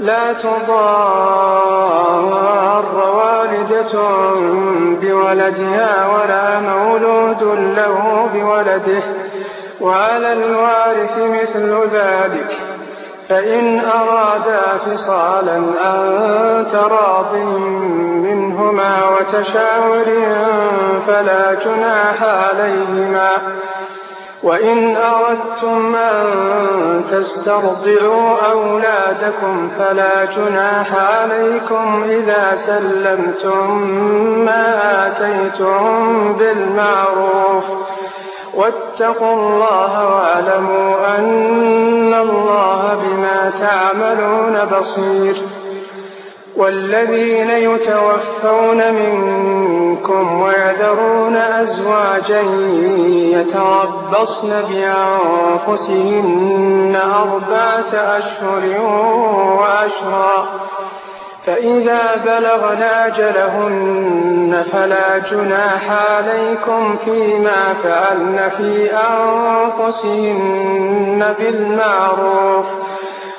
لا تضار والدة بولدها ولا مولود له بولده. وعلى الوارث مثل ذلك فإن أرادا فصالا أن تراض منهما وتشاور فلا جناح عليهما. وإن أردتم أن تسترضعوا أولادكم فلا جناح عليكم إذا سلمتم ما آتيتم بالمعروف. واتقوا الله واعلموا أن الله بما تعملون بصير. والذين يتوفون منكم ويذرون أزواجا يتربصن بأنفسهن أربعة أشهر وأشرا فإذا بلغن أجلهن فلا جناح عليكم فيما فعلن في أنفسهن بالمعروف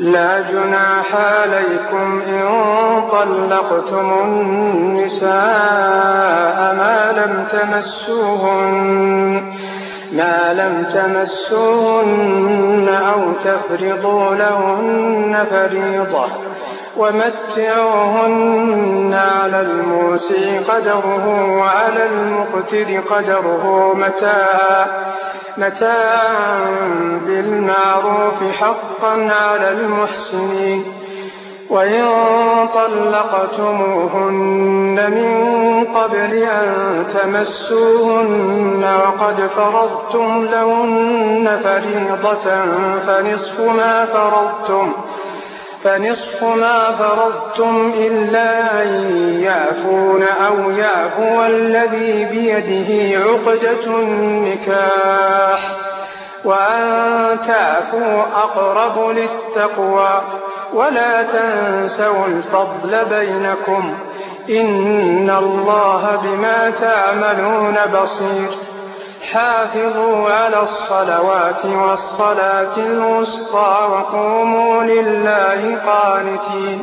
لا جناح عليكم إن طلقتم النساء ما لم تمسوهن ما لم تمسوهن أو تفرضوا لهن فريضة. ومتعوهن على الموسع قدره وعلى المقتر قدره متاعا. متاعا بالمعروف حقا على المحسنين. وإن طلقتموهن من قبل أن تمسوهن وقد فرضتم لهن فريضة فنصف ما فرضتم فنصف ما فرضتم إلا أن يعفون أو يعفو الذي بيده عقدة النكاح وأن تعفوا أقرب للتقوى ولا تنسوا الفضل بينكم إن الله بما تعملون بصير حافظوا على الصلوات والصلاة الوسطى وقوموا لله قانتين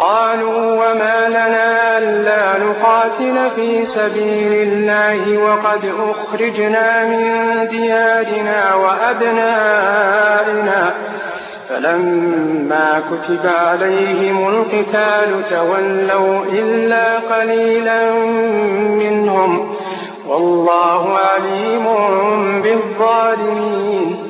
قالوا وما لنا ألا نقاتل في سبيل الله وقد أخرجنا من ديارنا وأبنائنا. فلما كتب عليهم القتال تولوا إلا قليلا منهم. والله عليم بالظالمين.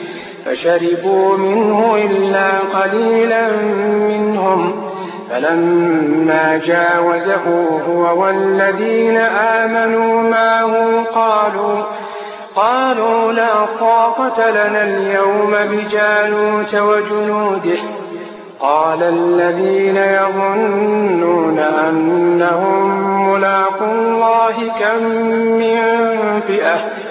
فشربوا منه إلا قليلا منهم. فلما جاوزه هو والذين آمنوا معه قالوا قالوا لا طاقة لنا اليوم بجالوت وجنوده. قال الذين يظنون أنهم ملاقوا الله كم من فئة؟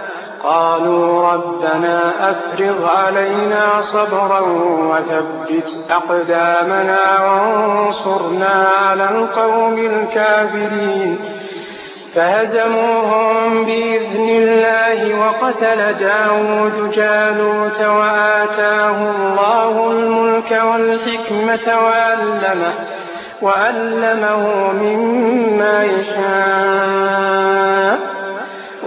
قالوا ربنا أفرغ علينا صبرا وثبت أقدامنا وانصرنا على القوم الكافرين. فهزموهم بإذن الله وقتل داود جالوت وآتاه الله الملك والحكمة وعلمه وعلمه مما يشاء.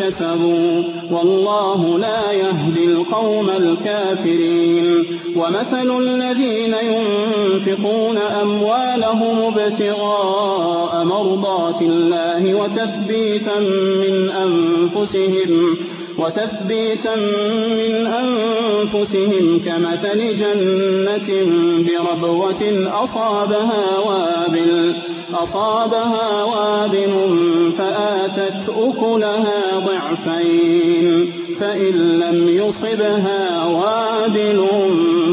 كسبوا والله لا يهدي القوم الكافرين. ومثل الذين ينفقون أموالهم ابتغاء مرضات الله وتثبيتا من أنفسهم وتثبيتا من أنفسهم كمثل جنة بربوة أصابها وابل. أصابها وابل فآتت أكلها ضعفين فإن لم يصبها وابل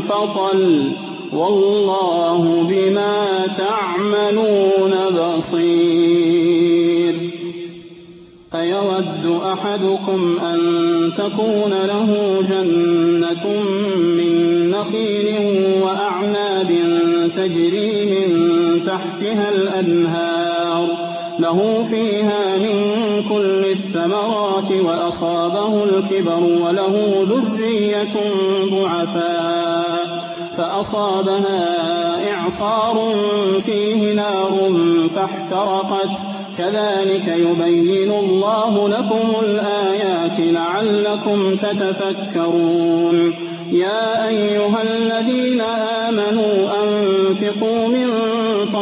فطل والله بما تعملون بصير. أيود أحدكم أن تكون له جنة من نخيل وأعناب تجري تحتها الأنهار. له فيها من كل الثمرات وأصابه الكبر وله ذرية ضعفاء. فأصابها إعصار فيه نار فاحترقت. كذلك يبين الله لكم الآيات لعلكم تتفكرون. يا أيها الذين آمنوا أنفقوا من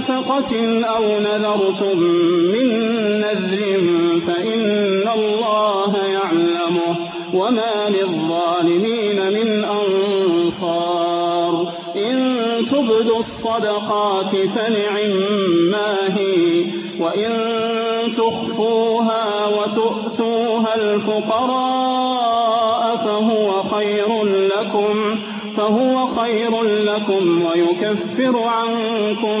نفقة أو نذرتم من نذر فإن الله يعلمه وما للظالمين من أنصار إن تبدوا الصدقات فنعما هي وإن تخفوها وتؤتوها الفقراء فهو خير لكم فهو خير لكم ويكفر عنكم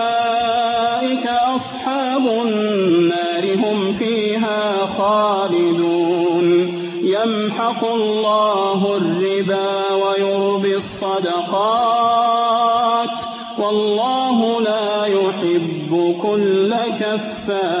خالدون. يمحق الله الربا ويربي الصدقات. والله لا يحب كل كفار.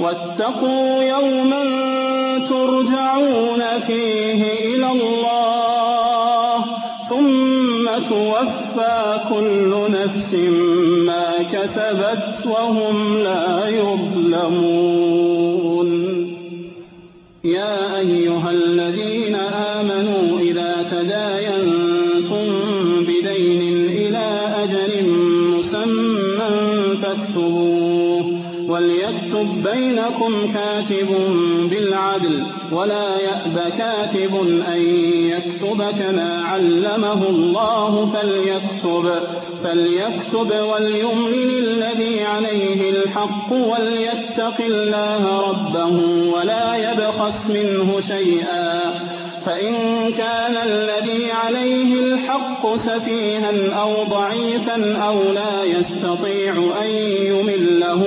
واتقوا يوما ترجعون فيه إلى الله ثم توفى كل نفس ما كسبت وهم لا يظلمون. يا أيها الذين وليكتب بينكم كاتب بالعدل ولا يأب كاتب أن يكتب كما علمه الله فليكتب فليكتب وليملل الذي عليه الحق وليتق الله ربه ولا يبخس منه شيئا. فإن كان الذي عليه الحق سفيها أو ضعيفا أو لا يستطيع أن يمله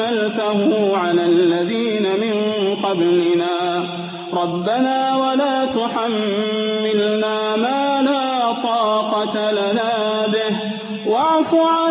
حملته على الذين من قبلنا. ربنا ولا تحملنا ما لا طاقة لنا به. واعف عنا